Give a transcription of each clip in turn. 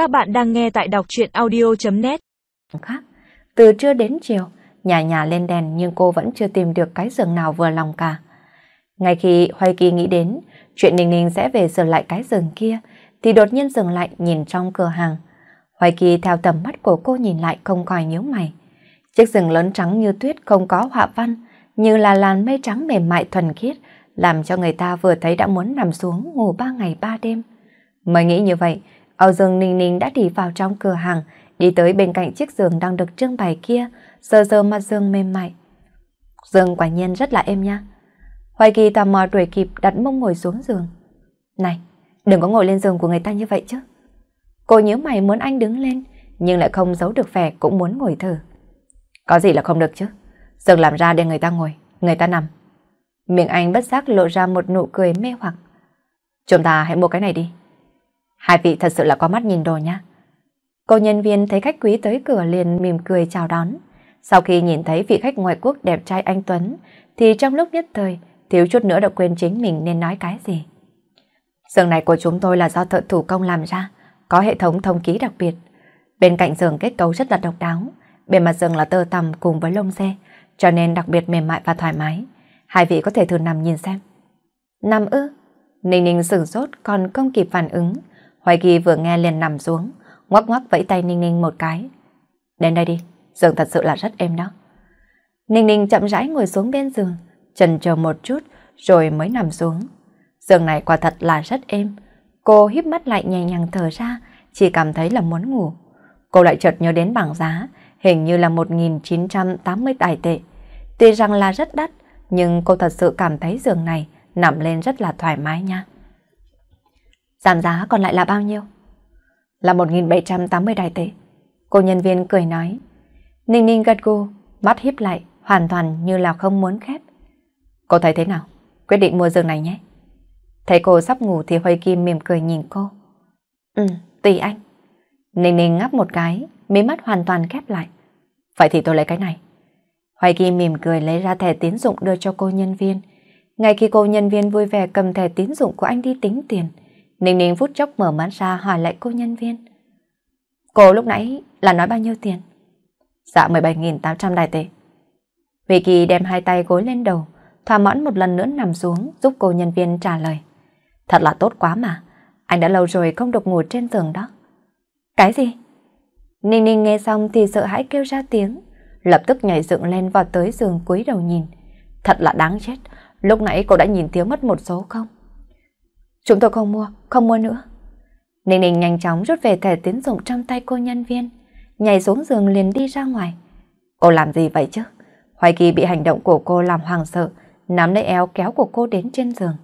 Các bạn đang nghe tại đọc chuyện audio.net Khác, từ trưa đến chiều, nhà nhà lên đèn nhưng cô vẫn chưa tìm được cái giường nào vừa lòng cả. Ngay khi Hoài Kỳ nghĩ đến chuyện Ninh Ninh sẽ về sửa lại cái giường kia, thì đột nhiên dừng lại nhìn trong cửa hàng. Hoài Kỳ theo tầm mắt của cô nhìn lại không khỏi nhíu mày. Chiếc giường lớn trắng như tuyết không có họa văn, như là làn mây trắng mềm mại thuần khiết, làm cho người ta vừa thấy đã muốn nằm xuống ngủ ba ngày ba đêm. Mới nghĩ như vậy, Âu Dương Ninh Ninh đã đi vào trong cửa hàng, đi tới bên cạnh chiếc giường đang được trưng bày kia, sờ sờ mặt giường mềm mại. Giường quả nhiên rất là êm nha. Hoài Kỳ tò mò đuổi kịp đặt mông ngồi xuống giường. Này, đừng có ngồi lên giường của người ta như vậy chứ. Cô nhớ mày muốn anh đứng lên, nhưng lại không giấu được vẻ cũng muốn ngồi thử. Có gì là không được chứ. Giường làm ra để người ta ngồi, người ta nằm. Miệng anh bất giác lộ ra một nụ cười mê hoặc. Chúng ta hãy mua cái này đi. Hai vị thật sự là có mắt nhìn đồ nha. Cô nhân viên thấy khách quý tới cửa liền mỉm cười chào đón. Sau khi nhìn thấy vị khách ngoại quốc đẹp trai anh Tuấn, thì trong lúc nhất thời, thiếu chút nữa đã quên chính mình nên nói cái gì. Giường này của chúng tôi là do thợ thủ công làm ra, có hệ thống thông ký đặc biệt. Bên cạnh giường kết cấu rất là độc đáo, bề mặt giường là tơ tằm cùng với lông dê, cho nên đặc biệt mềm mại và thoải mái. Hai vị có thể thử nằm nhìn xem. Nằm ư? Ninh ninh sửng sốt còn không kịp phản ứng. Hoài Kỳ vừa nghe liền nằm xuống, ngoắc ngoắc vẫy tay Ninh ninh một cái. Đến đây đi, giường thật sự là rất êm đó. Ninh ninh chậm rãi ngồi xuống bên giường, trần chờ một chút rồi mới nằm xuống. Giường này quả thật là rất êm. Cô híp mắt lại nhẹ nhàng thở ra, chỉ cảm thấy là muốn ngủ. Cô lại chợt nhớ đến bảng giá, hình như là 1.980 tài tệ. Tuy rằng là rất đắt, nhưng cô thật sự cảm thấy giường này nằm lên rất là thoải mái nha. Giảm giá còn lại là bao nhiêu? Là 1.780 đài tệ. Cô nhân viên cười nói. Ninh ninh gật gù, mắt híp lại, hoàn toàn như là không muốn khép. Cô thấy thế nào? Quyết định mua giường này nhé. Thấy cô sắp ngủ thì Huy Kim mỉm cười nhìn cô. Ừ, tùy anh. Ninh ninh ngáp một cái, mí mắt hoàn toàn khép lại. Vậy thì tôi lấy cái này. Hoài Kim mỉm cười lấy ra thẻ tín dụng đưa cho cô nhân viên. Ngay khi cô nhân viên vui vẻ cầm thẻ tín dụng của anh đi tính tiền, Ninh Ninh phút chốc mở mắt ra hỏi lại cô nhân viên. Cô lúc nãy là nói bao nhiêu tiền? Dạ 17.800 đài tệ. Vì Kỳ đem hai tay gối lên đầu, thỏa mãn một lần nữa nằm xuống giúp cô nhân viên trả lời. Thật là tốt quá mà, anh đã lâu rồi không được ngủ trên giường đó. Cái gì? Ninh Ninh nghe xong thì sợ hãi kêu ra tiếng, lập tức nhảy dựng lên vào tới giường cúi đầu nhìn. Thật là đáng chết, lúc nãy cô đã nhìn thiếu mất một số không? Chúng tôi không mua, không mua nữa. Ninh Ninh nhanh chóng rút về thẻ tín dụng trong tay cô nhân viên, nhảy xuống giường liền đi ra ngoài. Cô làm gì vậy chứ? Hoài Kỳ bị hành động của cô làm hoàng sợ, nắm lấy eo kéo của cô đến trên giường.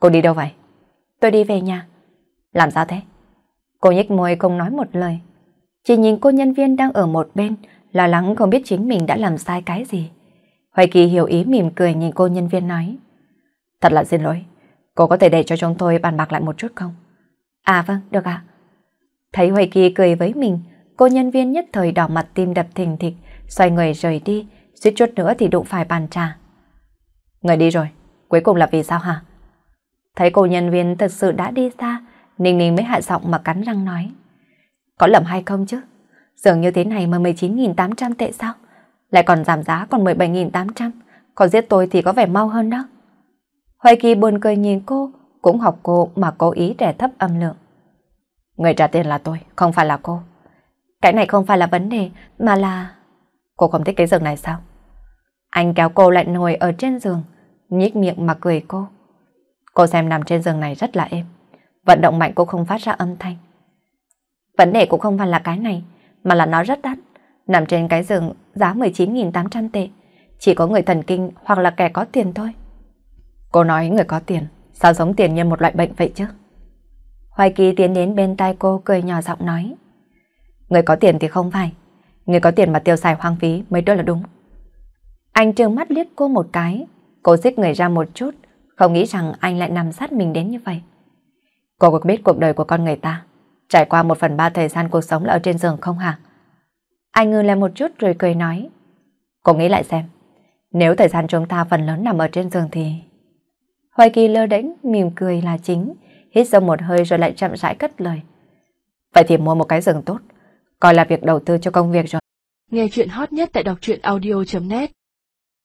Cô đi đâu vậy? Tôi đi về nhà. Làm sao thế? Cô nhếch môi không nói một lời. Chỉ nhìn cô nhân viên đang ở một bên, lo lắng không biết chính mình đã làm sai cái gì. Hoài Kỳ hiểu ý mỉm cười nhìn cô nhân viên nói. Thật là xin lỗi, cô có thể để cho chúng tôi bàn bạc lại một chút không? À vâng, được ạ. Thấy Hoài Kỳ cười với mình, cô nhân viên nhất thời đỏ mặt tim đập thình thịch, xoay người rời đi, suýt chút nữa thì đụng phải bàn trà. Người đi rồi, cuối cùng là vì sao hả? Thấy cô nhân viên thật sự đã đi xa, Ninh Ninh mới hạ giọng mà cắn răng nói. Có lầm hay không chứ? Dường như thế này mà 19.800 tệ sao? Lại còn giảm giá còn 17.800, còn giết tôi thì có vẻ mau hơn đó. Hoài Kỳ buồn cười nhìn cô, cũng học cô mà cố ý đè thấp âm lượng. Người trả tiền là tôi, không phải là cô. Cái này không phải là vấn đề, mà là... Cô không thích cái giường này sao? Anh kéo cô lại ngồi ở trên giường, nhếch miệng mà cười cô. Cô xem nằm trên giường này rất là êm. Vận động mạnh cô không phát ra âm thanh. Vấn đề cũng không phải là cái này, mà là nó rất đắt. Nằm trên cái giường giá 19.800 tệ. Chỉ có người thần kinh hoặc là kẻ có tiền thôi. Cô nói người có tiền, sao giống tiền như một loại bệnh vậy chứ? Hoài Kỳ tiến đến bên tai cô cười nhỏ giọng nói. Người có tiền thì không phải. Người có tiền mà tiêu xài hoang phí mới đó là đúng. Anh trừng mắt liếc cô một cái. Cô xích người ra một chút, không nghĩ rằng anh lại nằm sát mình đến như vậy. Cô có biết cuộc đời của con người ta trải qua một phần ba thời gian cuộc sống là ở trên giường không hả? Anh ngừng lại một chút rồi cười nói. Cô nghĩ lại xem, nếu thời gian chúng ta phần lớn nằm ở trên giường thì... Hoài Kỳ lơ đánh, mỉm cười là chính, hít sâu một hơi rồi lại chậm rãi cất lời. Vậy thì mua một cái giường tốt, coi là việc đầu tư cho công việc rồi. Nghe chuyện hot nhất tại đọc truyện audio.net